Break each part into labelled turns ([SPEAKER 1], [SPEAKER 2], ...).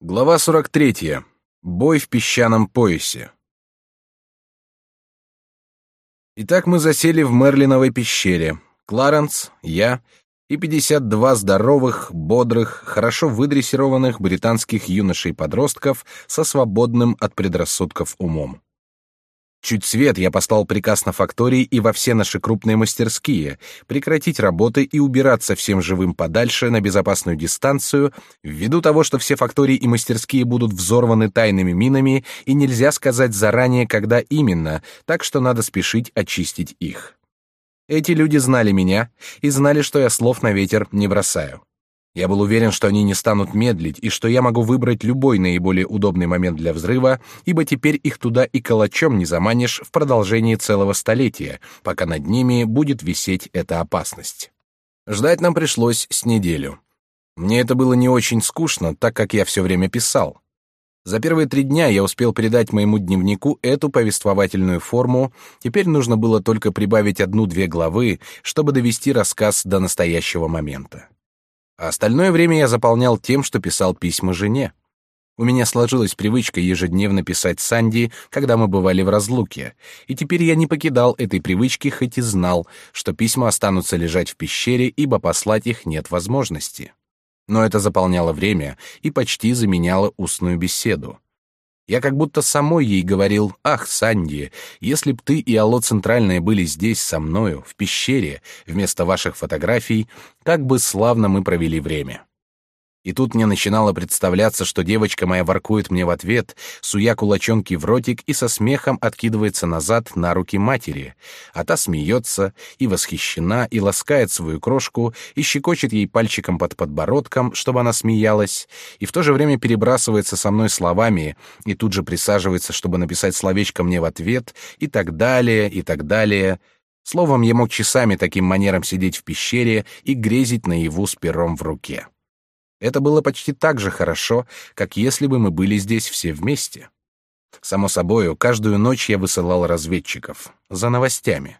[SPEAKER 1] Глава 43. Бой в песчаном поясе. Итак, мы засели в Мерлиновой пещере. Кларенс, я и 52 здоровых, бодрых, хорошо выдрессированных британских юношей-подростков со свободным от предрассудков умом. Чуть свет я послал приказ на фактории и во все наши крупные мастерские прекратить работы и убираться всем живым подальше на безопасную дистанцию, ввиду того, что все фактории и мастерские будут взорваны тайными минами и нельзя сказать заранее, когда именно, так что надо спешить очистить их. Эти люди знали меня и знали, что я слов на ветер не бросаю. Я был уверен, что они не станут медлить и что я могу выбрать любой наиболее удобный момент для взрыва, ибо теперь их туда и калачом не заманишь в продолжении целого столетия, пока над ними будет висеть эта опасность. Ждать нам пришлось с неделю. Мне это было не очень скучно, так как я все время писал. За первые три дня я успел передать моему дневнику эту повествовательную форму, теперь нужно было только прибавить одну-две главы, чтобы довести рассказ до настоящего момента. А остальное время я заполнял тем, что писал письма жене. У меня сложилась привычка ежедневно писать Санди, когда мы бывали в разлуке, и теперь я не покидал этой привычки, хоть и знал, что письма останутся лежать в пещере, ибо послать их нет возможности. Но это заполняло время и почти заменяло устную беседу. Я как будто самой ей говорил, «Ах, Санди, если б ты и Алло Центральное были здесь со мною, в пещере, вместо ваших фотографий, как бы славно мы провели время». И тут мне начинало представляться, что девочка моя воркует мне в ответ, суя кулачонки в ротик и со смехом откидывается назад на руки матери, а та смеется и восхищена, и ласкает свою крошку, и щекочет ей пальчиком под подбородком, чтобы она смеялась, и в то же время перебрасывается со мной словами, и тут же присаживается, чтобы написать словечко мне в ответ, и так далее, и так далее. Словом, я мог часами таким манером сидеть в пещере и грезить наяву с пером в руке. Это было почти так же хорошо, как если бы мы были здесь все вместе. Само собою, каждую ночь я высылал разведчиков за новостями,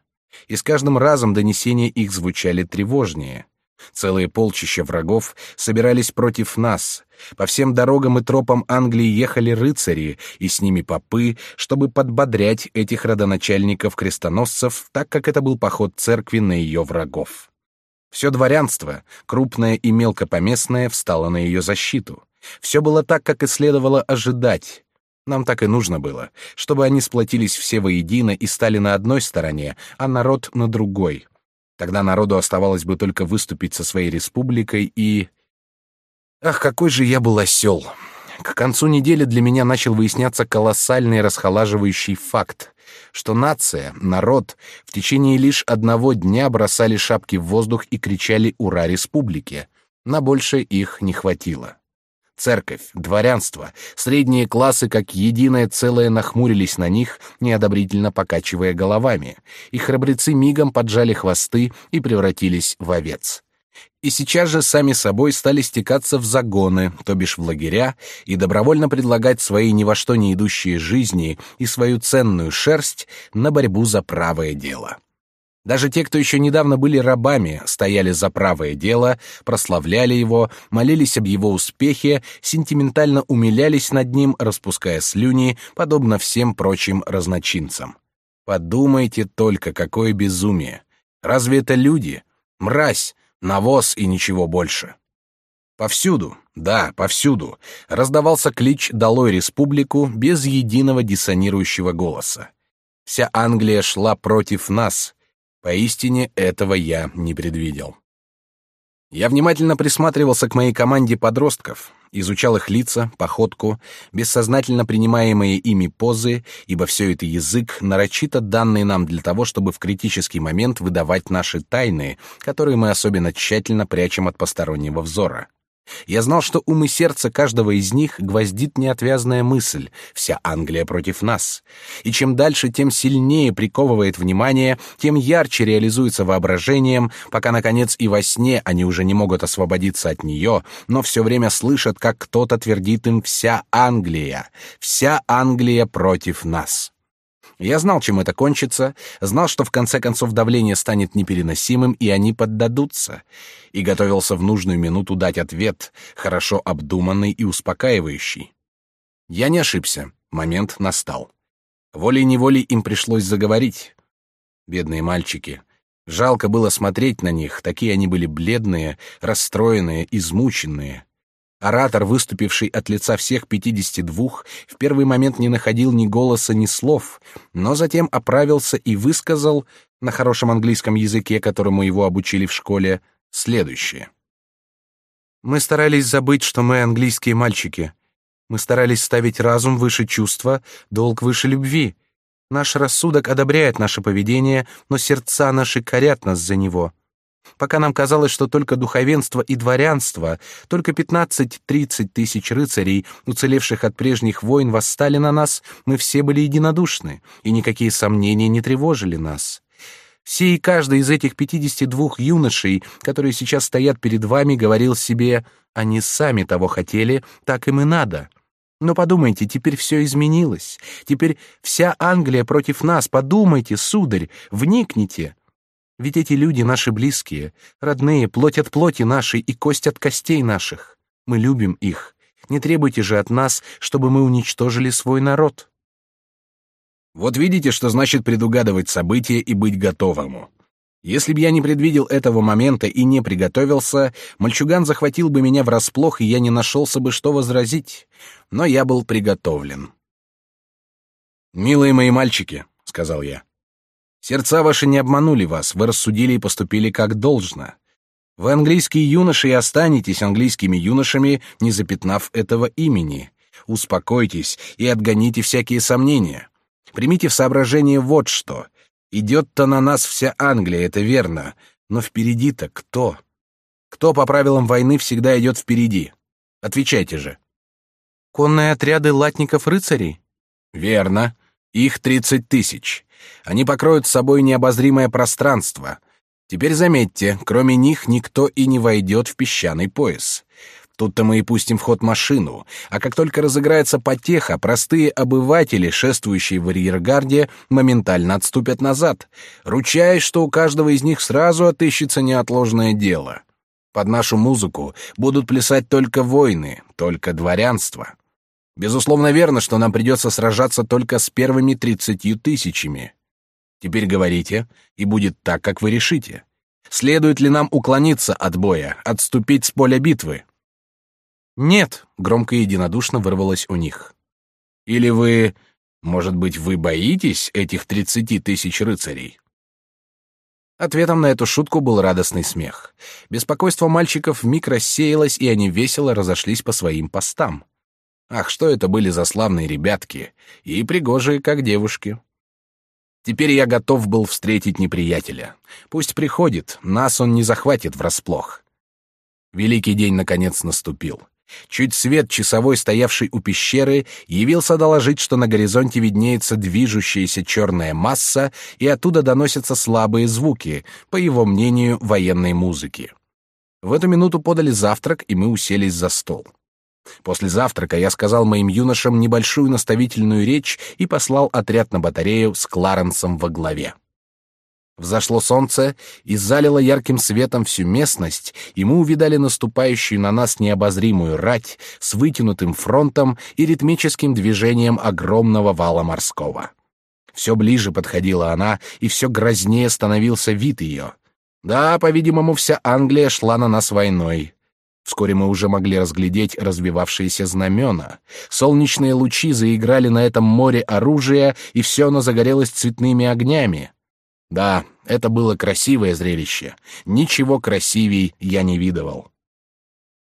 [SPEAKER 1] и с каждым разом донесения их звучали тревожнее. Целые полчища врагов собирались против нас. По всем дорогам и тропам Англии ехали рыцари, и с ними попы, чтобы подбодрять этих родоначальников-крестоносцев, так как это был поход церкви на ее врагов. Все дворянство, крупное и мелкопоместное, встало на ее защиту. Все было так, как и следовало ожидать. Нам так и нужно было, чтобы они сплотились все воедино и стали на одной стороне, а народ на другой. Тогда народу оставалось бы только выступить со своей республикой и... Ах, какой же я был осел! К концу недели для меня начал выясняться колоссальный расхолаживающий факт, что нация, народ в течение лишь одного дня бросали шапки в воздух и кричали «Ура республике!». На больше их не хватило. Церковь, дворянство, средние классы как единое целое нахмурились на них, неодобрительно покачивая головами, и храбрецы мигом поджали хвосты и превратились в овец и сейчас же сами собой стали стекаться в загоны, то бишь в лагеря, и добровольно предлагать свои ни во что не идущие жизни и свою ценную шерсть на борьбу за правое дело. Даже те, кто еще недавно были рабами, стояли за правое дело, прославляли его, молились об его успехе, сентиментально умилялись над ним, распуская слюни, подобно всем прочим разночинцам. Подумайте только, какое безумие! Разве это люди? Мразь! Навоз и ничего больше. Повсюду, да, повсюду, раздавался клич «Долой республику» без единого диссонирующего голоса. Вся Англия шла против нас. Поистине этого я не предвидел. Я внимательно присматривался к моей команде подростков, изучал их лица, походку, бессознательно принимаемые ими позы, ибо все это язык, нарочито данный нам для того, чтобы в критический момент выдавать наши тайны, которые мы особенно тщательно прячем от постороннего взора. Я знал, что ум и сердце каждого из них гвоздит неотвязная мысль «Вся Англия против нас». И чем дальше, тем сильнее приковывает внимание, тем ярче реализуется воображением, пока, наконец, и во сне они уже не могут освободиться от нее, но все время слышат, как кто-то твердит им «Вся Англия! Вся Англия против нас!» Я знал, чем это кончится, знал, что в конце концов давление станет непереносимым, и они поддадутся, и готовился в нужную минуту дать ответ, хорошо обдуманный и успокаивающий. Я не ошибся, момент настал. Волей-неволей им пришлось заговорить. Бедные мальчики. Жалко было смотреть на них, такие они были бледные, расстроенные, измученные. Оратор, выступивший от лица всех пятидесяти двух, в первый момент не находил ни голоса, ни слов, но затем оправился и высказал, на хорошем английском языке, которому его обучили в школе, следующее. «Мы старались забыть, что мы английские мальчики. Мы старались ставить разум выше чувства, долг выше любви. Наш рассудок одобряет наше поведение, но сердца наши корят нас за него» пока нам казалось, что только духовенство и дворянство, только 15-30 тысяч рыцарей, уцелевших от прежних войн, восстали на нас, мы все были единодушны, и никакие сомнения не тревожили нас. Все и каждый из этих 52 юношей, которые сейчас стоят перед вами, говорил себе, они сами того хотели, так им и надо. Но подумайте, теперь все изменилось. Теперь вся Англия против нас. Подумайте, сударь, вникните. Ведь эти люди наши близкие, родные, плоть от плоти нашей и кость от костей наших. Мы любим их. Не требуйте же от нас, чтобы мы уничтожили свой народ.
[SPEAKER 2] Вот видите, что значит предугадывать события и быть готовому. Если б я не предвидел этого момента и не приготовился, мальчуган захватил бы меня врасплох, и я не нашелся бы, что возразить. Но я был приготовлен. «Милые мои мальчики», — сказал я, Сердца ваши не обманули вас, вы рассудили и поступили как должно. Вы английские юноши и останетесь английскими юношами, не запятнав этого имени. Успокойтесь и отгоните всякие сомнения. Примите в соображение вот что. Идет-то на нас вся Англия, это верно, но впереди-то кто? Кто по правилам войны всегда идет впереди? Отвечайте же.
[SPEAKER 1] Конные отряды латников-рыцарей?
[SPEAKER 2] Верно. Их тридцать тысяч. Они покроют собой необозримое пространство. Теперь заметьте, кроме них никто и не войдет в песчаный пояс. Тут-то мы и пустим в ход машину, а как только разыграется потеха, простые обыватели, шествующие в арьергарде, моментально отступят назад, ручаясь, что у каждого из них сразу отыщется неотложное дело. Под нашу музыку будут плясать только воины, только дворянство. Безусловно, верно, что нам придется сражаться только с первыми тридцатью тысячами. Теперь говорите, и будет так, как вы решите. Следует ли нам уклониться от боя, отступить с поля битвы?
[SPEAKER 1] Нет, громко и единодушно вырвалось у них.
[SPEAKER 2] Или вы, может быть, вы боитесь этих тридцати тысяч рыцарей?
[SPEAKER 1] Ответом на эту шутку был радостный смех. Беспокойство мальчиков вмиг рассеялось, и они весело разошлись по своим постам. Ах, что это были за славные ребятки, и пригожие, как девушки. Теперь я готов был встретить неприятеля. Пусть приходит, нас он не захватит врасплох. Великий день наконец наступил. Чуть свет часовой, стоявший у пещеры, явился доложить, что на горизонте виднеется движущаяся черная масса, и оттуда доносятся слабые звуки, по его мнению, военной музыки. В эту минуту подали завтрак, и мы уселись за стол. После завтрака я сказал моим юношам небольшую наставительную речь и послал отряд на батарею с Кларенсом во главе. Взошло солнце и залило ярким светом всю местность, и мы увидали наступающую на нас необозримую рать с вытянутым фронтом и ритмическим движением огромного вала морского. Все ближе подходила она, и все грознее становился вид ее. Да, по-видимому, вся Англия шла на нас войной. Вскоре мы уже могли разглядеть развивавшиеся знамена. Солнечные лучи заиграли на этом море оружия, и все оно загорелось цветными огнями. Да, это было красивое зрелище. Ничего красивей я не видывал.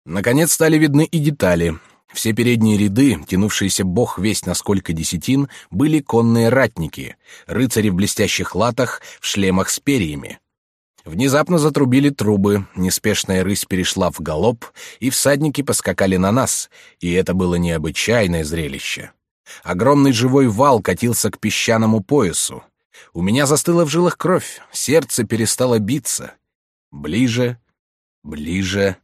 [SPEAKER 1] Наконец стали видны и детали. Все передние ряды, тянувшиеся бог весть на сколько десятин, были конные ратники, рыцари в блестящих латах, в шлемах с перьями. Внезапно затрубили трубы, неспешная рысь перешла в галоп, и всадники поскакали на нас, и это было необычайное зрелище. Огромный живой вал катился к песчаному поясу. У меня застыла в жилах кровь, сердце перестало биться. Ближе, ближе.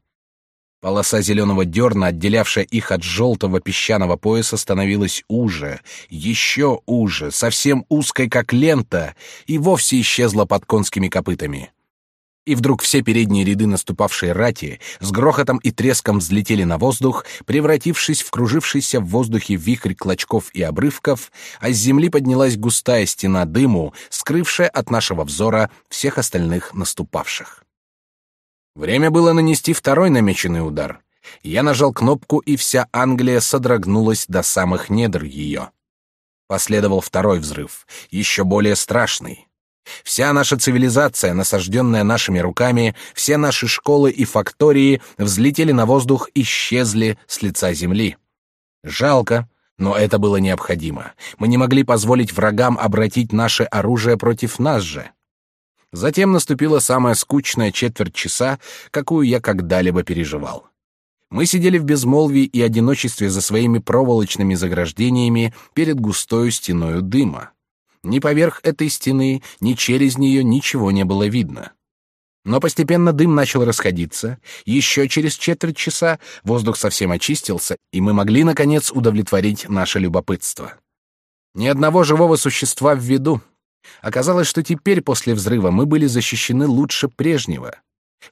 [SPEAKER 1] Полоса зеленого дерна, отделявшая их от желтого песчаного пояса, становилась уже, еще уже, совсем узкой, как лента, и вовсе исчезла под конскими копытами. И вдруг все передние ряды наступавшей рати с грохотом и треском взлетели на воздух, превратившись в кружившийся в воздухе вихрь клочков и обрывков, а с земли поднялась густая стена дыму, скрывшая от нашего взора всех остальных наступавших. Время было нанести второй намеченный удар. Я нажал кнопку, и вся Англия содрогнулась до самых недр ее. Последовал второй взрыв, еще более страшный. Вся наша цивилизация, насажденная нашими руками, все наши школы и фактории взлетели на воздух, исчезли с лица земли. Жалко, но это было необходимо. Мы не могли позволить врагам обратить наше оружие против нас же. Затем наступила самая скучная четверть часа, какую я когда-либо переживал. Мы сидели в безмолвии и одиночестве за своими проволочными заграждениями перед густою стеною дыма. Ни поверх этой стены, ни через нее ничего не было видно. Но постепенно дым начал расходиться, еще через четверть часа воздух совсем очистился, и мы могли, наконец, удовлетворить наше любопытство. Ни одного живого существа в виду, Оказалось, что теперь после взрыва мы были защищены лучше прежнего.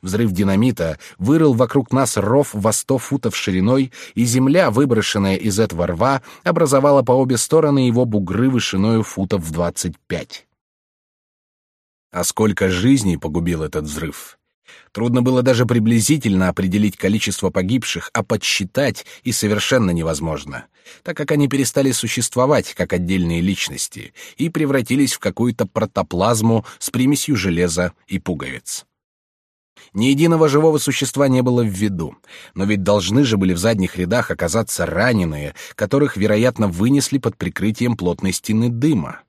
[SPEAKER 1] Взрыв динамита вырыл вокруг нас ров во сто футов шириной, и земля, выброшенная из этого рва, образовала по обе стороны его бугры вышиною футов в двадцать пять. А сколько жизней погубил этот взрыв! Трудно было даже приблизительно определить количество погибших, а подсчитать и совершенно невозможно, так как они перестали существовать как отдельные личности и превратились в какую-то протоплазму с примесью железа и пуговиц. Ни единого живого существа не было в виду, но ведь должны же были в задних рядах оказаться раненые, которых, вероятно, вынесли под прикрытием плотной стены дыма.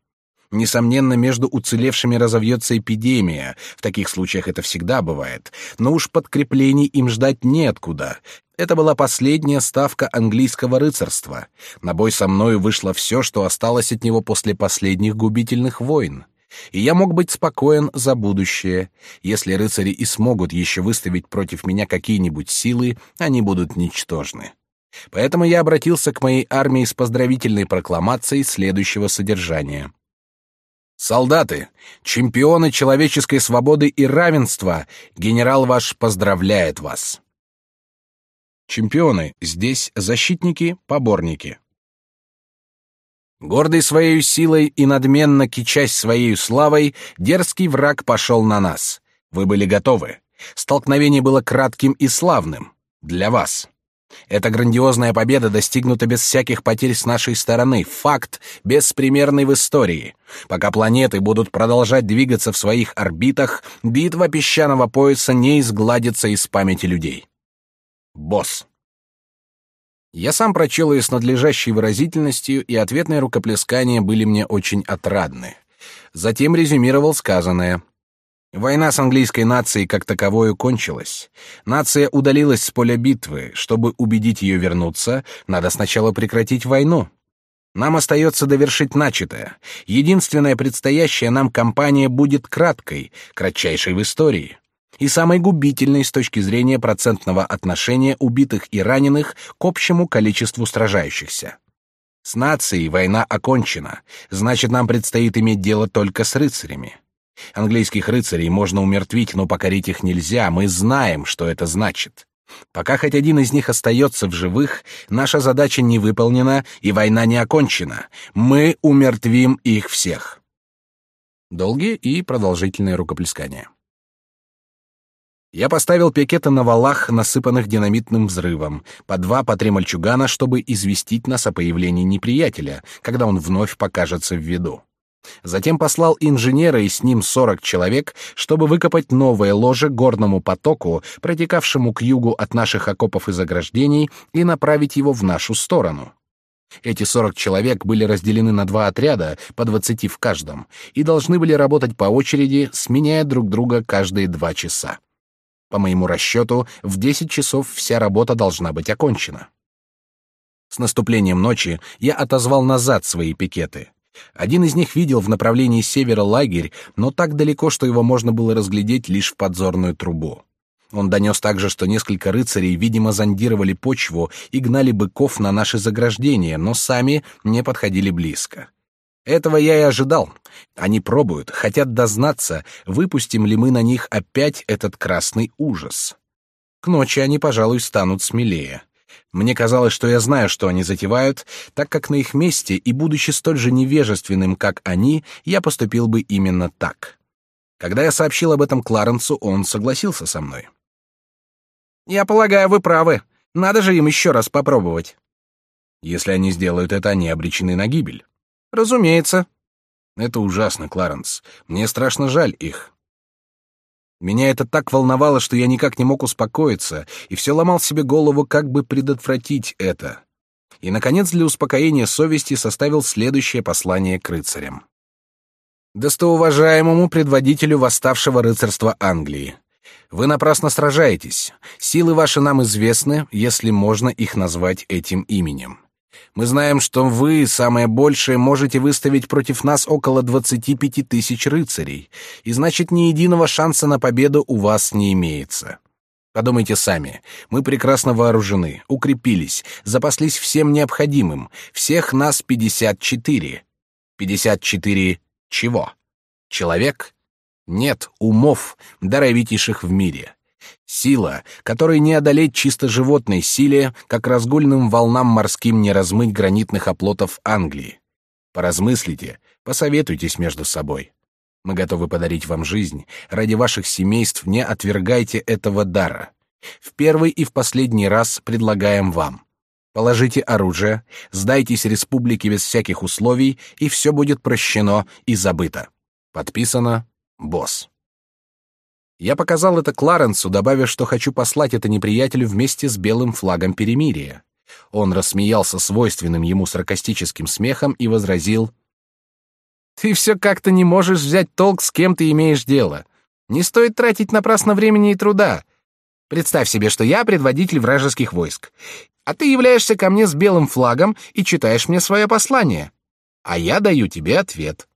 [SPEAKER 1] Несомненно, между уцелевшими разовьется эпидемия. В таких случаях это всегда бывает. Но уж подкреплений им ждать неоткуда. Это была последняя ставка английского рыцарства. На бой со мною вышло все, что осталось от него после последних губительных войн. И я мог быть спокоен за будущее. Если рыцари и смогут еще выставить против меня какие-нибудь силы, они будут ничтожны. Поэтому я обратился к моей армии с поздравительной прокламацией следующего содержания. Солдаты, чемпионы человеческой свободы и равенства, генерал ваш поздравляет вас. Чемпионы здесь защитники, поборники. Гордый своей силой и надменно кичась своей славой, дерзкий враг пошел на нас. Вы были готовы. Столкновение было кратким и славным. Для вас. Эта грандиозная победа достигнута без всяких потерь с нашей стороны, факт, беспримерный в истории. Пока планеты будут продолжать двигаться в своих орбитах, битва песчаного пояса не изгладится из памяти людей. Босс. Я сам прочел ее с надлежащей выразительностью, и ответные рукоплескания были мне очень отрадны. Затем резюмировал сказанное. Война с английской нацией как таковой кончилась. Нация удалилась с поля битвы. Чтобы убедить ее вернуться, надо сначала прекратить войну. Нам остается довершить начатое. Единственная предстоящая нам кампания будет краткой, кратчайшей в истории. И самой губительной с точки зрения процентного отношения убитых и раненых к общему количеству сражающихся. С нацией война окончена, значит, нам предстоит иметь дело только с рыцарями. Английских рыцарей можно умертвить, но покорить их нельзя, мы знаем, что это значит. Пока хоть один из них остается в живых, наша задача не выполнена и война не окончена. Мы умертвим их всех. Долгие и продолжительные рукоплескания. Я поставил пикеты на валах, насыпанных динамитным взрывом, по два, по три мальчугана, чтобы известить нас о появлении неприятеля, когда он вновь покажется в виду. Затем послал инженера и с ним сорок человек, чтобы выкопать новое ложе горному потоку, протекавшему к югу от наших окопов и заграждений, и направить его в нашу сторону. Эти сорок человек были разделены на два отряда, по двадцати в каждом, и должны были работать по очереди, сменяя друг друга каждые два часа. По моему расчету, в десять часов вся работа должна быть окончена. С наступлением ночи я отозвал назад свои пикеты. Один из них видел в направлении севера лагерь, но так далеко, что его можно было разглядеть лишь в подзорную трубу. Он донес также, что несколько рыцарей, видимо, зондировали почву и гнали быков на наши заграждения, но сами не подходили близко. Этого я и ожидал. Они пробуют, хотят дознаться, выпустим ли мы на них опять этот красный ужас. К ночи они, пожалуй, станут смелее. Мне казалось, что я знаю, что они затевают, так как на их месте и будучи столь же невежественным, как они, я поступил бы именно так. Когда я сообщил об этом Кларенсу, он согласился со мной. Я полагаю, вы правы. Надо же им еще раз попробовать. Если они сделают это, они обречены на гибель. Разумеется. Это ужасно, Кларенс. Мне страшно жаль их. Меня это так волновало, что я никак не мог успокоиться, и все ломал себе голову, как бы предотвратить это. И, наконец, для успокоения совести составил следующее послание к рыцарям. «Достоуважаемому предводителю восставшего рыцарства Англии. Вы напрасно сражаетесь. Силы ваши нам известны, если можно их назвать этим именем. Мы знаем, что вы, самое большее, можете выставить против нас около 25 тысяч рыцарей, и значит, ни единого шанса на победу у вас не имеется. Подумайте сами. Мы прекрасно вооружены, укрепились, запаслись всем необходимым. Всех нас 54. 54 чего? Человек? Нет умов, даровитейших в мире. Сила, которой не одолеть чисто животной силе, как разгульным волнам морским не размыть гранитных оплотов Англии. Поразмыслите, посоветуйтесь между собой. Мы готовы подарить вам жизнь. Ради ваших семейств не отвергайте этого дара. В первый и в последний раз предлагаем вам. Положите оружие, сдайтесь республике без всяких условий, и все будет прощено и забыто. Подписано Босс. Я показал это Кларенсу, добавив, что хочу послать это неприятелю вместе с белым флагом перемирия. Он рассмеялся свойственным ему саркастическим смехом и возразил: "Ты все как-то не можешь взять толк, с кем ты имеешь дело. Не стоит тратить напрасно времени и труда. Представь себе, что я предводитель вражеских войск, а ты являешься ко мне с белым флагом и читаешь мне свое послание, а я даю тебе ответ.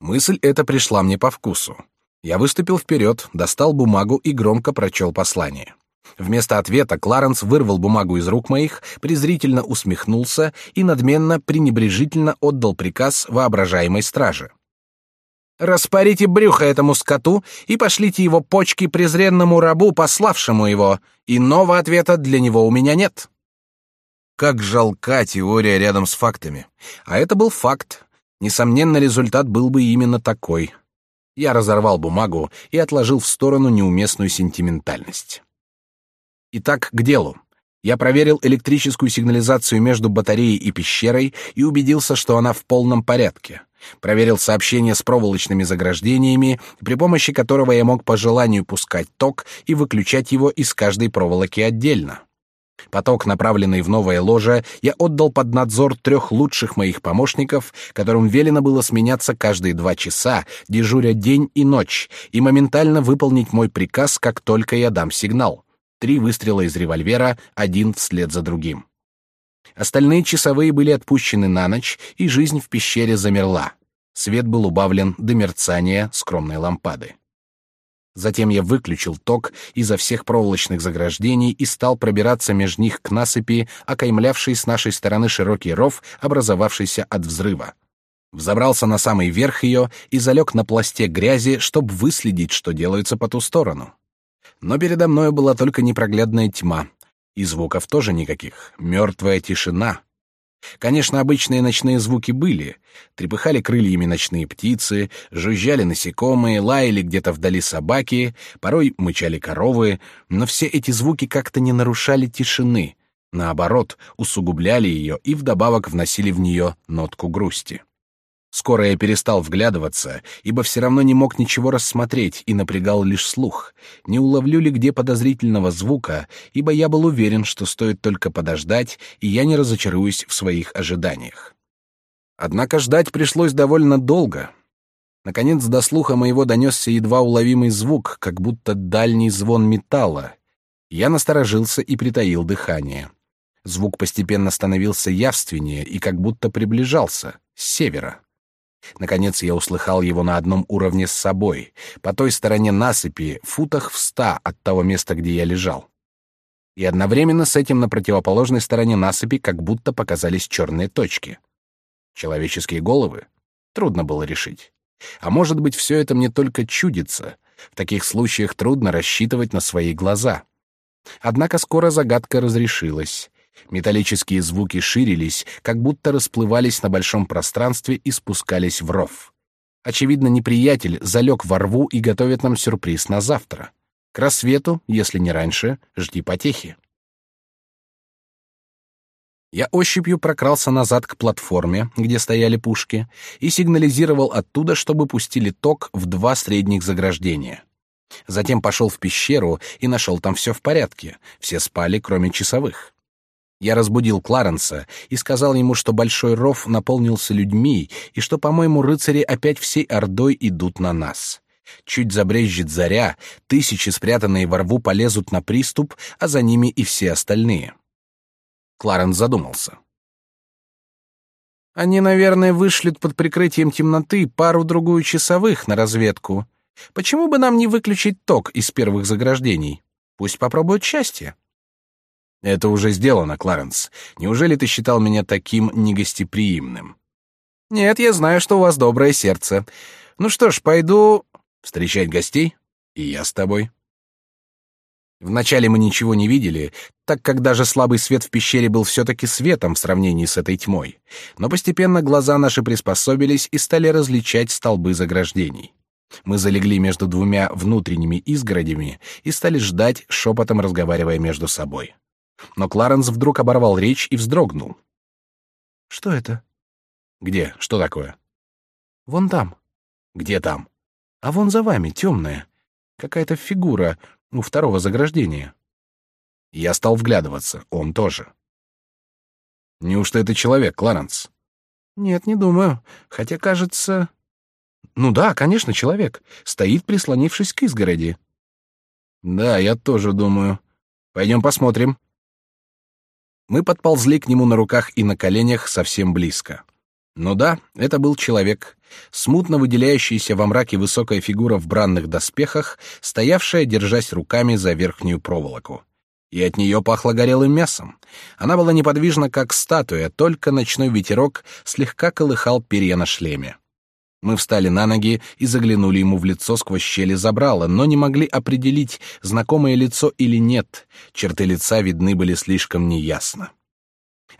[SPEAKER 1] Мысль эта пришла мне по вкусу. Я выступил вперед, достал бумагу и громко прочел послание. Вместо ответа Кларенс вырвал бумагу из рук моих, презрительно усмехнулся и надменно, пренебрежительно отдал приказ воображаемой страже. «Распорите брюхо этому скоту и пошлите его почки презренному рабу, пославшему его. Иного ответа для него у меня нет». Как жалка теория рядом с фактами. А это был факт, Несомненно, результат был бы именно такой. Я разорвал бумагу и отложил в сторону неуместную сентиментальность. Итак, к делу. Я проверил электрическую сигнализацию между батареей и пещерой и убедился, что она в полном порядке. Проверил сообщение с проволочными заграждениями, при помощи которого я мог по желанию пускать ток и выключать его из каждой проволоки отдельно. Поток, направленный в новое ложе, я отдал под надзор трех лучших моих помощников, которым велено было сменяться каждые два часа, дежуря день и ночь, и моментально выполнить мой приказ, как только я дам сигнал. Три выстрела из револьвера, один вслед за другим. Остальные часовые были отпущены на ночь, и жизнь в пещере замерла. Свет был убавлен до мерцания скромной лампады. Затем я выключил ток изо всех проволочных заграждений и стал пробираться между них к насыпи, окаймлявшей с нашей стороны широкий ров, образовавшийся от взрыва. Взобрался на самый верх ее и залег на пласте грязи, чтобы выследить, что делается по ту сторону. Но передо мною была только непроглядная тьма, и звуков тоже никаких, мертвая тишина — Конечно, обычные ночные звуки были. Трепыхали крыльями ночные птицы, жужжали насекомые, лаяли где-то вдали собаки, порой мычали коровы, но все эти звуки как-то не нарушали тишины, наоборот, усугубляли ее и вдобавок вносили в нее нотку грусти. Скоро я перестал вглядываться, ибо все равно не мог ничего рассмотреть и напрягал лишь слух. Не уловлю ли где подозрительного звука, ибо я был уверен, что стоит только подождать, и я не разочаруюсь в своих ожиданиях. Однако ждать пришлось довольно долго. Наконец до слуха моего донесся едва уловимый звук, как будто дальний звон металла. Я насторожился и притаил дыхание. Звук постепенно становился явственнее и как будто приближался, с севера. Наконец я услыхал его на одном уровне с собой, по той стороне насыпи, футах в ста от того места, где я лежал. И одновременно с этим на противоположной стороне насыпи как будто показались черные точки. Человеческие головы? Трудно было решить. А может быть, все это мне только чудится. В таких случаях трудно рассчитывать на свои глаза. Однако скоро загадка разрешилась. Металлические звуки ширились, как будто расплывались на большом пространстве и спускались в ров. Очевидно, неприятель залег во рву и готовит нам сюрприз на завтра. К рассвету, если не раньше, жди потехи. Я ощупью прокрался назад к платформе, где стояли пушки, и сигнализировал оттуда, чтобы пустили ток в два средних заграждения. Затем пошел в пещеру и нашел там все в порядке. Все спали, кроме часовых. Я разбудил Кларенса и сказал ему, что большой ров наполнился людьми и что, по-моему, рыцари опять всей ордой идут на нас. Чуть забрезжит заря, тысячи, спрятанные во рву, полезут на приступ, а за ними и все остальные. Кларенс задумался. Они, наверное, вышлют под прикрытием темноты пару-другую часовых на разведку. Почему бы нам не выключить ток из первых заграждений? Пусть попробуют счастье. Это уже сделано, Кларенс. Неужели ты считал меня таким негостеприимным? Нет, я знаю, что у вас доброе сердце. Ну что ж, пойду встречать гостей, и я с тобой. Вначале мы ничего не видели, так как даже слабый свет в пещере был все-таки светом в сравнении с этой тьмой. Но постепенно глаза наши приспособились и стали различать столбы заграждений. Мы залегли между двумя внутренними изгородями и стали ждать, шепотом разговаривая между собой. Но Кларенс вдруг оборвал речь и вздрогнул. «Что это?» «Где? Что такое?» «Вон там». «Где там?» «А вон за вами, темная. Какая-то фигура, у второго заграждения. Я стал вглядываться, он тоже. Неужто это человек, Кларенс? Нет, не думаю. Хотя, кажется... Ну да, конечно, человек. Стоит, прислонившись к изгороди. Да, я тоже думаю. Пойдем посмотрим. Мы подползли к нему на руках и на коленях совсем близко. Ну да, это был человек, смутно выделяющаяся во мраке высокая фигура в бранных доспехах, стоявшая, держась руками за верхнюю проволоку. И от нее пахло горелым мясом. Она была неподвижна, как статуя, только ночной ветерок слегка колыхал перья на шлеме. Мы встали на ноги и заглянули ему в лицо сквозь щели забрала, но не могли определить, знакомое лицо или нет. Черты лица видны были слишком неясно.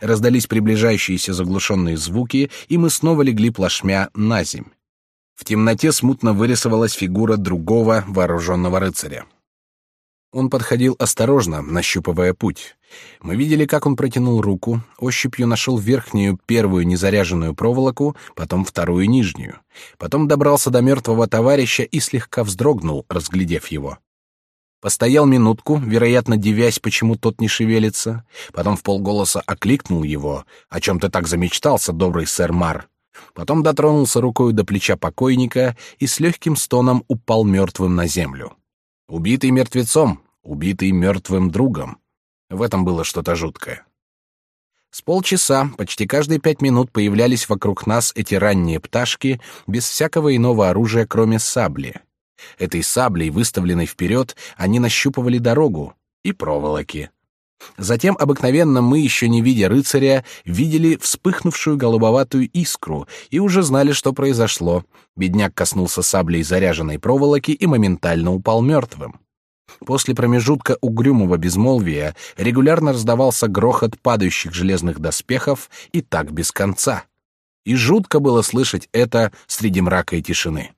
[SPEAKER 1] Раздались приближающиеся заглушенные звуки, и мы снова легли плашмя на земь. В темноте смутно вырисовалась фигура другого вооруженного рыцаря. Он подходил осторожно, нащупывая путь. Мы видели, как он протянул руку, ощупью нашел верхнюю первую незаряженную проволоку, потом вторую нижнюю. Потом добрался до мертвого товарища и слегка вздрогнул, разглядев его. Постоял минутку, вероятно, дивясь, почему тот не шевелится, потом в полголоса окликнул его, о чем ты так замечтался, добрый сэр Мар. Потом дотронулся рукой до плеча покойника и с легким стоном упал мертвым на землю. Убитый мертвецом, убитый мертвым другом. В этом было что-то жуткое. С полчаса, почти каждые пять минут появлялись вокруг нас эти ранние пташки без всякого иного оружия, кроме сабли — Этой саблей, выставленной вперед, они нащупывали дорогу и проволоки. Затем обыкновенно мы, еще не видя рыцаря, видели вспыхнувшую голубоватую искру и уже знали, что произошло. Бедняк коснулся саблей заряженной проволоки и моментально упал мертвым. После промежутка угрюмого безмолвия регулярно раздавался грохот падающих железных доспехов и так без конца. И жутко было слышать это среди мрака и тишины.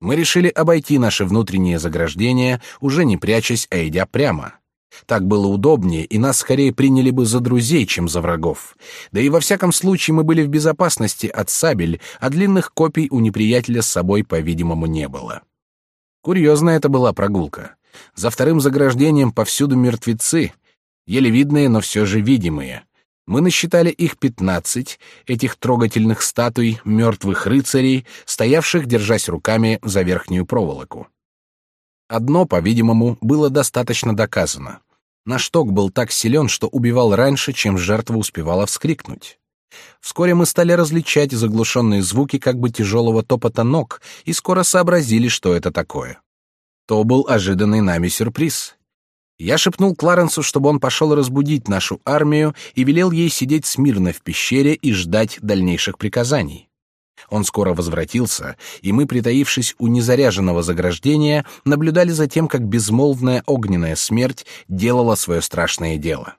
[SPEAKER 1] Мы решили обойти наше внутреннее заграждение, уже не прячась, а идя прямо. Так было удобнее, и нас скорее приняли бы за друзей, чем за врагов. Да и во всяком случае мы были в безопасности от сабель, а длинных копий у неприятеля с собой, по-видимому, не было. Курьезная это была прогулка. За вторым заграждением повсюду мертвецы, еле видные, но все же видимые. Мы насчитали их пятнадцать, этих трогательных статуй мертвых рыцарей, стоявших, держась руками за верхнюю проволоку. Одно, по-видимому, было достаточно доказано. Наш ток был так силен, что убивал раньше, чем жертва успевала вскрикнуть. Вскоре мы стали различать заглушенные звуки как бы тяжелого топота ног и скоро сообразили, что это такое. То был ожиданный нами сюрприз. Я шепнул Кларенсу, чтобы он пошел разбудить нашу армию и велел ей сидеть смирно в пещере и ждать дальнейших приказаний. Он скоро возвратился, и мы, притаившись у незаряженного заграждения, наблюдали за тем, как безмолвная огненная смерть делала свое страшное дело.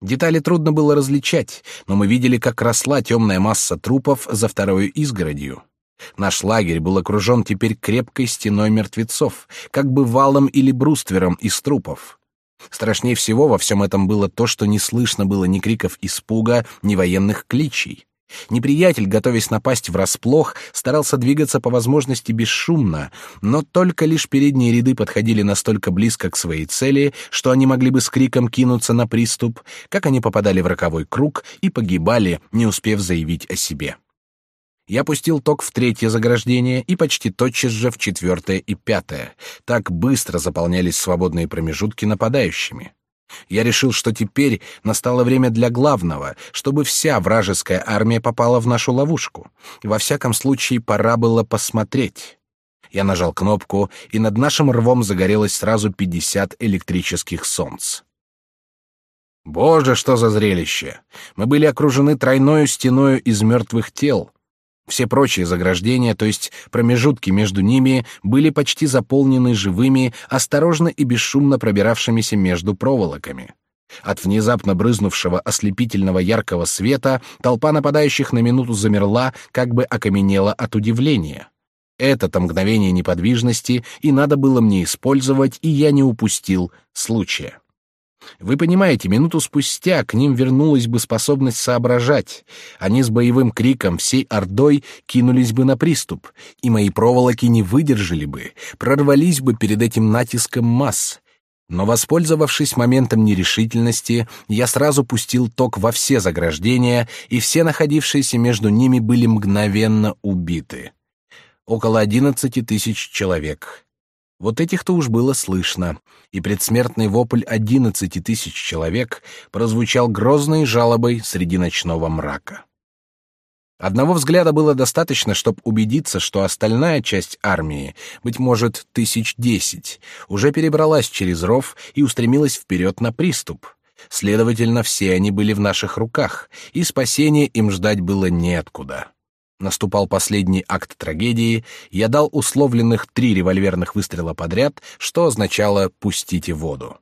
[SPEAKER 1] Детали трудно было различать, но мы видели, как росла темная масса трупов за второй изгородью. Наш лагерь был окружен теперь крепкой стеной мертвецов, как бы валом или бруствером из трупов. Страшнее всего во всем этом было то, что не слышно было ни криков испуга, ни военных кличей. Неприятель, готовясь напасть врасплох, старался двигаться по возможности бесшумно, но только лишь передние ряды подходили настолько близко к своей цели, что они могли бы с криком кинуться на приступ, как они попадали в роковой круг и погибали, не успев заявить о себе. Я пустил ток в третье заграждение и почти тотчас же в четвертое и пятое. Так быстро заполнялись свободные промежутки нападающими. Я решил, что теперь настало время для главного, чтобы вся вражеская армия попала в нашу ловушку. Во всяком случае, пора было посмотреть. Я нажал кнопку, и над нашим рвом загорелось сразу пятьдесят электрических солнц. Боже, что за зрелище! Мы были окружены тройной стеною из мертвых тел. Все прочие заграждения, то есть промежутки между ними, были почти заполнены живыми, осторожно и бесшумно пробиравшимися между проволоками. От внезапно брызнувшего ослепительного яркого света толпа нападающих на минуту замерла, как бы окаменела от удивления. Это-то мгновение неподвижности и надо было мне использовать, и я не упустил случая. Вы понимаете, минуту спустя к ним вернулась бы способность соображать. Они с боевым криком всей ордой кинулись бы на приступ, и мои проволоки не выдержали бы, прорвались бы перед этим натиском масс. Но, воспользовавшись моментом нерешительности, я сразу пустил ток во все заграждения, и все находившиеся между ними были мгновенно убиты. Около одиннадцати тысяч человек. Вот этих-то уж было слышно, и предсмертный вопль одиннадцати тысяч человек прозвучал грозной жалобой среди ночного мрака. Одного взгляда было достаточно, чтобы убедиться, что остальная часть армии, быть может, тысяч десять, уже перебралась через ров и устремилась вперед на приступ. Следовательно, все они были в наших руках, и спасения им ждать было неоткуда. Наступал последний акт трагедии, я дал условленных три револьверных выстрела подряд, что означало «пустите воду».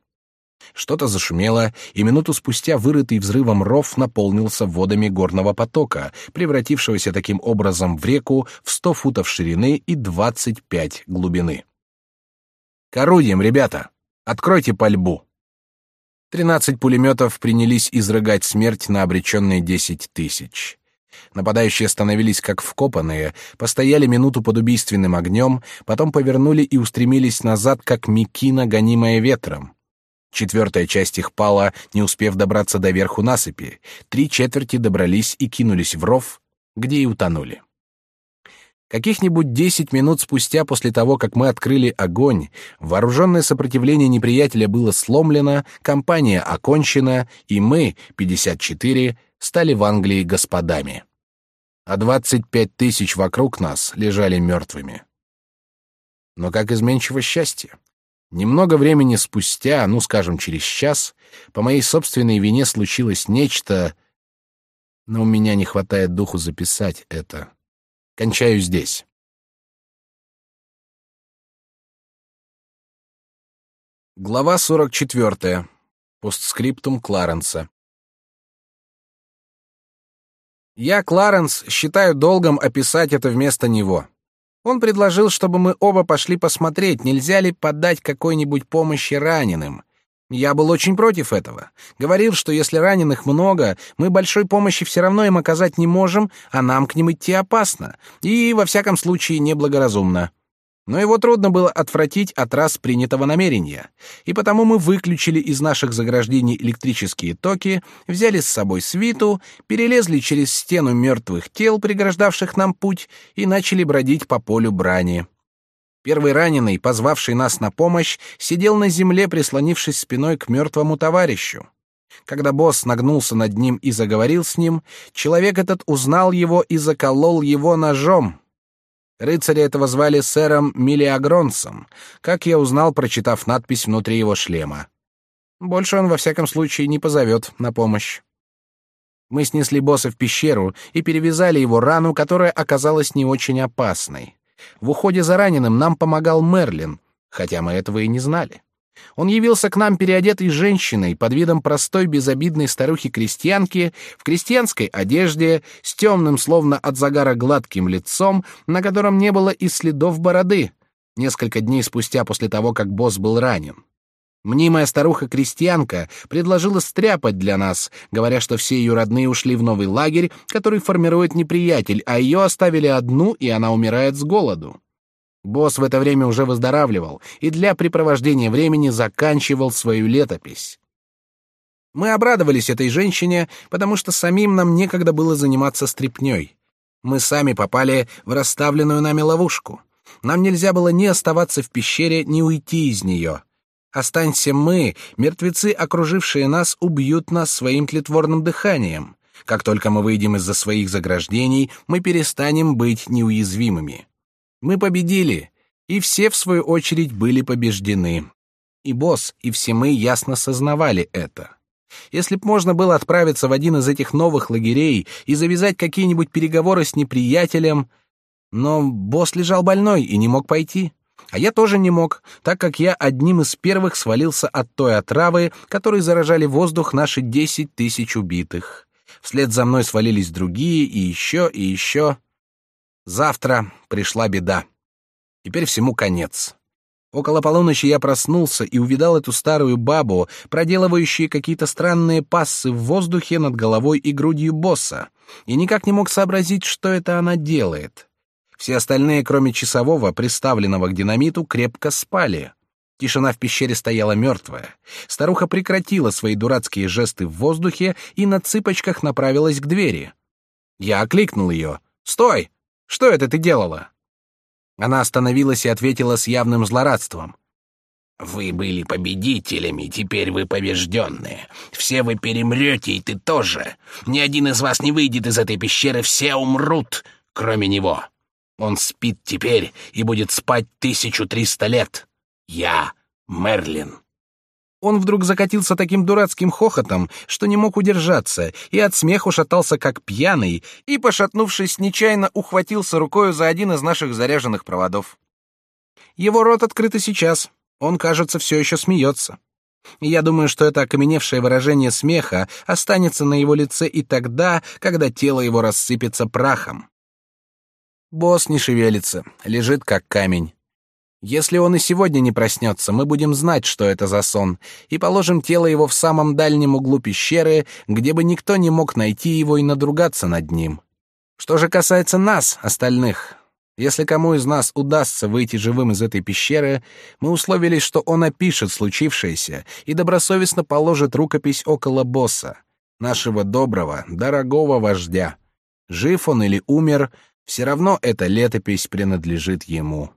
[SPEAKER 1] Что-то зашумело, и минуту спустя вырытый взрывом ров наполнился водами горного потока, превратившегося таким образом в реку в сто футов ширины и двадцать пять глубины. «К орудиям, ребята! Откройте пальбу!» Тринадцать пулеметов принялись изрыгать смерть на обреченные десять тысяч. Нападающие остановились как вкопанные, постояли минуту под убийственным огнем, потом повернули и устремились назад, как мекина, гонимая ветром. Четвертая часть их пала, не успев добраться до верху насыпи. Три четверти добрались и кинулись в ров, где и утонули. Каких-нибудь десять минут спустя после того, как мы открыли огонь, вооруженное сопротивление неприятеля было сломлено, кампания окончена, и мы, 54, стали в Англии господами а двадцать пять тысяч вокруг нас лежали мертвыми. Но как изменчиво счастье. Немного времени спустя, ну, скажем, через час, по моей собственной вине случилось нечто, но у меня не хватает духу записать это. Кончаю здесь. Глава сорок четвертая. Постскриптум Кларенса. Я, Кларенс, считаю долгом описать это вместо него. Он предложил, чтобы мы оба пошли посмотреть, нельзя ли подать какой-нибудь помощи раненым. Я был очень против этого. Говорил, что если раненых много, мы большой помощи все равно им оказать не можем, а нам к ним идти опасно и, во всяком случае, неблагоразумно. Но его трудно было отвратить от раз принятого намерения, и потому мы выключили из наших заграждений электрические токи, взяли с собой свиту, перелезли через стену мертвых тел, преграждавших нам путь, и начали бродить по полю брани. Первый раненый, позвавший нас на помощь, сидел на земле, прислонившись спиной к мертвому товарищу. Когда босс нагнулся над ним и заговорил с ним, человек этот узнал его и заколол его ножом. Рыцаря этого звали сэром Милиагронсом, как я узнал, прочитав надпись внутри его шлема. Больше он во всяком случае не позовет на помощь. Мы снесли босса в пещеру и перевязали его рану, которая оказалась не очень опасной. В уходе за раненым нам помогал Мерлин, хотя мы этого и не знали. Он явился к нам переодетой женщиной под видом простой безобидной старухи-крестьянки в крестьянской одежде с темным, словно от загара гладким лицом, на котором не было и следов бороды. Несколько дней спустя после того, как босс был ранен. Мнимая старуха-крестьянка предложила стряпать для нас, говоря, что все ее родные ушли в новый лагерь, который формирует неприятель, а ее оставили одну, и она умирает с голоду. Босс в это время уже выздоравливал и для препровождения времени заканчивал свою летопись. Мы обрадовались этой женщине, потому что самим нам некогда было заниматься стряпнёй. Мы сами попали в расставленную нами ловушку. Нам нельзя было ни оставаться в пещере, ни уйти из нее. Останься мы, мертвецы, окружившие нас, убьют нас своим тлетворным дыханием. Как только мы выйдем из-за своих заграждений, мы перестанем быть неуязвимыми. Мы победили, и все, в свою очередь, были побеждены. И босс, и все мы ясно сознавали это. Если б можно было отправиться в один из этих новых лагерей и завязать какие-нибудь переговоры с неприятелем, но босс лежал больной и не мог пойти. А я тоже не мог, так как я одним из первых свалился от той отравы, которой заражали воздух наши десять тысяч убитых. Вслед за мной свалились другие и еще, и еще. Завтра пришла беда. Теперь всему конец. Около полуночи я проснулся и увидал эту старую бабу, проделывающую какие-то странные пассы в воздухе над головой и грудью босса, и никак не мог сообразить, что это она делает. Все остальные, кроме часового, приставленного к динамиту, крепко спали. Тишина в пещере стояла мертвая. Старуха прекратила свои дурацкие жесты в воздухе и на цыпочках направилась к двери. Я окликнул ее. «Стой! Что это ты делала?» Она остановилась и ответила с явным злорадством. «Вы были победителями, теперь вы побежденные. Все вы перемрете, и ты тоже. Ни один из вас не выйдет из этой пещеры, все умрут, кроме него. Он спит теперь и будет спать тысячу триста лет. Я Мерлин». Он вдруг закатился таким дурацким хохотом, что не мог удержаться, и от смеху шатался как пьяный, и, пошатнувшись, нечаянно ухватился рукою за один из наших заряженных проводов. Его рот открыт и сейчас. Он, кажется, все еще смеется. я думаю, что это окаменевшее выражение смеха останется на его лице и тогда, когда тело его рассыпется прахом. Босс не шевелится, лежит как камень. Если он и сегодня не проснется, мы будем знать, что это за сон, и положим тело его в самом дальнем углу пещеры, где бы никто не мог найти его и надругаться над ним. Что же касается нас, остальных, если кому из нас удастся выйти живым из этой пещеры, мы условились, что он опишет случившееся и добросовестно положит рукопись около босса, нашего доброго, дорогого вождя. Жив он или умер, все равно эта летопись принадлежит ему.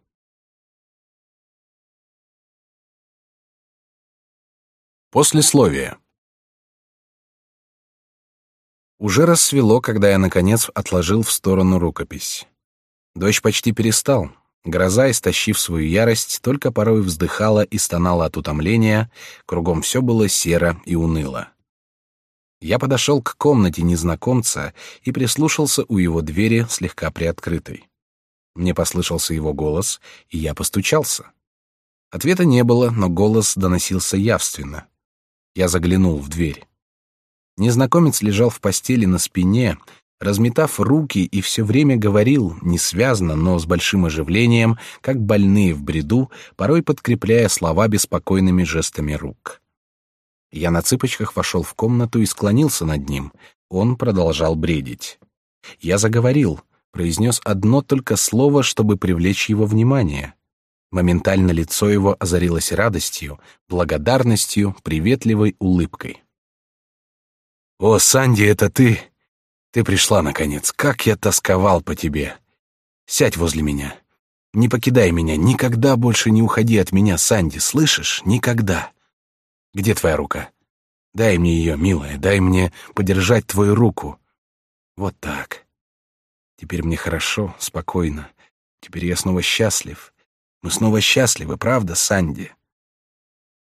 [SPEAKER 1] Послесловие. Уже рассвело, когда я, наконец, отложил в сторону рукопись. Дождь почти перестал. Гроза, истощив свою ярость, только порой вздыхала и стонала от утомления, кругом все было серо и уныло. Я подошел к комнате незнакомца и прислушался у его двери, слегка приоткрытой. Мне послышался его голос, и я постучался. Ответа не было, но голос доносился явственно. Я заглянул в дверь. Незнакомец лежал в постели на спине, разметав руки и все время говорил, несвязно, но с большим оживлением, как больные в бреду, порой подкрепляя слова беспокойными жестами рук. Я на цыпочках вошел в комнату и склонился над ним. Он продолжал бредить. Я заговорил, произнес одно только слово, чтобы привлечь его внимание. Моментально лицо его озарилось радостью, благодарностью, приветливой улыбкой. «О, Санди, это ты! Ты пришла, наконец! Как я тосковал по тебе! Сядь возле меня! Не покидай меня! Никогда больше не уходи от меня, Санди, слышишь? Никогда! Где твоя рука?
[SPEAKER 2] Дай мне ее, милая, дай мне подержать твою руку. Вот так. Теперь мне хорошо, спокойно. Теперь я снова счастлив. Мы снова счастливы, правда, Санди?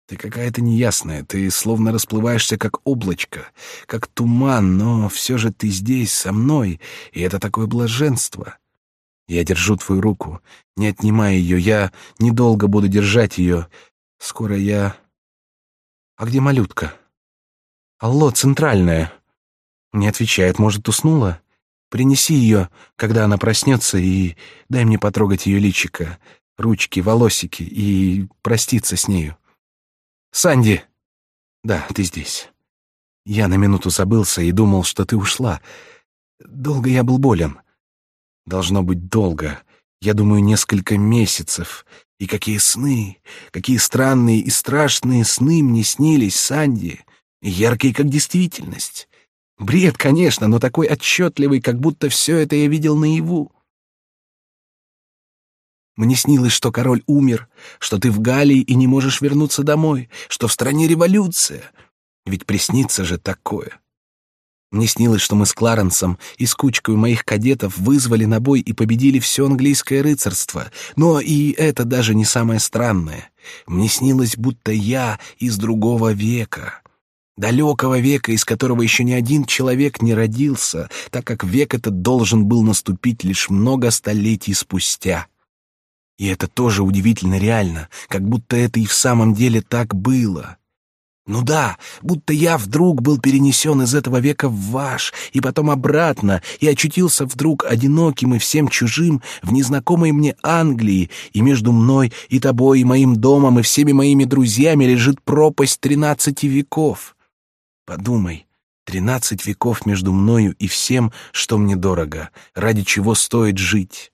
[SPEAKER 2] Ты какая-то неясная, ты словно расплываешься, как облачко, как туман, но все же ты здесь, со мной, и это такое блаженство. Я держу твою руку, не отнимай ее, я недолго буду держать ее. Скоро я... А где малютка? Алло, центральная. Не отвечает, может, уснула? Принеси ее, когда она проснется, и дай мне потрогать ее личико, ручки, волосики, и проститься с нею. Санди! Да, ты здесь. Я на минуту забылся и думал, что ты ушла. Долго я был болен. Должно быть долго. Я думаю, несколько месяцев. И какие сны, какие странные и страшные сны мне снились, Санди. Яркие, как действительность. Бред, конечно, но такой отчетливый, как будто все это я видел наяву. Мне снилось, что король умер, что ты в Галлии и не можешь вернуться домой, что в стране революция. Ведь приснится же такое. Мне снилось, что мы с Кларенсом и с кучкой моих кадетов вызвали на бой и победили все английское рыцарство. Но и это даже не самое странное. Мне снилось, будто я из другого века. Далекого века, из которого еще ни один человек не родился, так как век этот должен был наступить лишь много столетий спустя. И это тоже удивительно реально, как будто это и в самом деле так было. Ну да, будто я вдруг был перенесен из этого века в ваш, и потом обратно, и очутился вдруг одиноким и всем чужим в незнакомой мне Англии, и между мной и тобой, и моим домом, и всеми моими друзьями лежит пропасть тринадцати веков. Подумай, тринадцать веков между мною и всем, что мне дорого, ради чего стоит жить.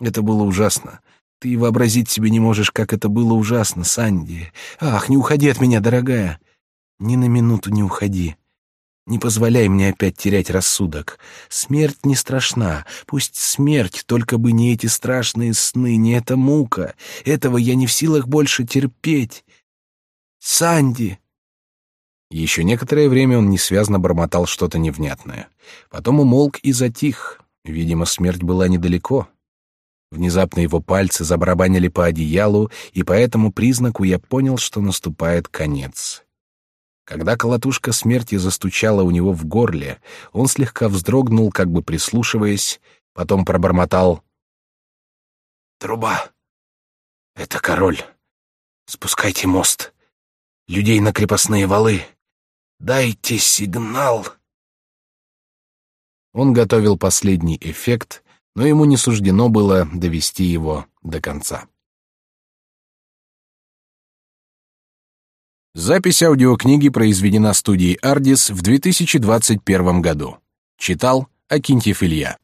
[SPEAKER 2] Это было ужасно. Ты вообразить себе не можешь, как это было ужасно, Санди. Ах, не уходи от меня, дорогая. Ни на минуту не уходи. Не позволяй мне опять терять рассудок. Смерть не страшна. Пусть смерть, только бы не эти страшные сны, не эта мука. Этого я не в силах больше терпеть. Санди!»
[SPEAKER 1] Еще некоторое время он несвязно бормотал что-то невнятное. Потом умолк и затих. Видимо, смерть была недалеко. Внезапно его пальцы забарабанили по одеялу, и по этому признаку я понял, что наступает конец. Когда колотушка смерти застучала у него в горле, он слегка вздрогнул, как бы прислушиваясь, потом пробормотал «Труба! Это король! Спускайте мост! Людей на крепостные валы! Дайте сигнал!» Он готовил последний эффект — но ему не суждено было довести его до конца. Запись аудиокниги произведена студией «Ардис» в 2021 году. Читал Акинтьев Илья.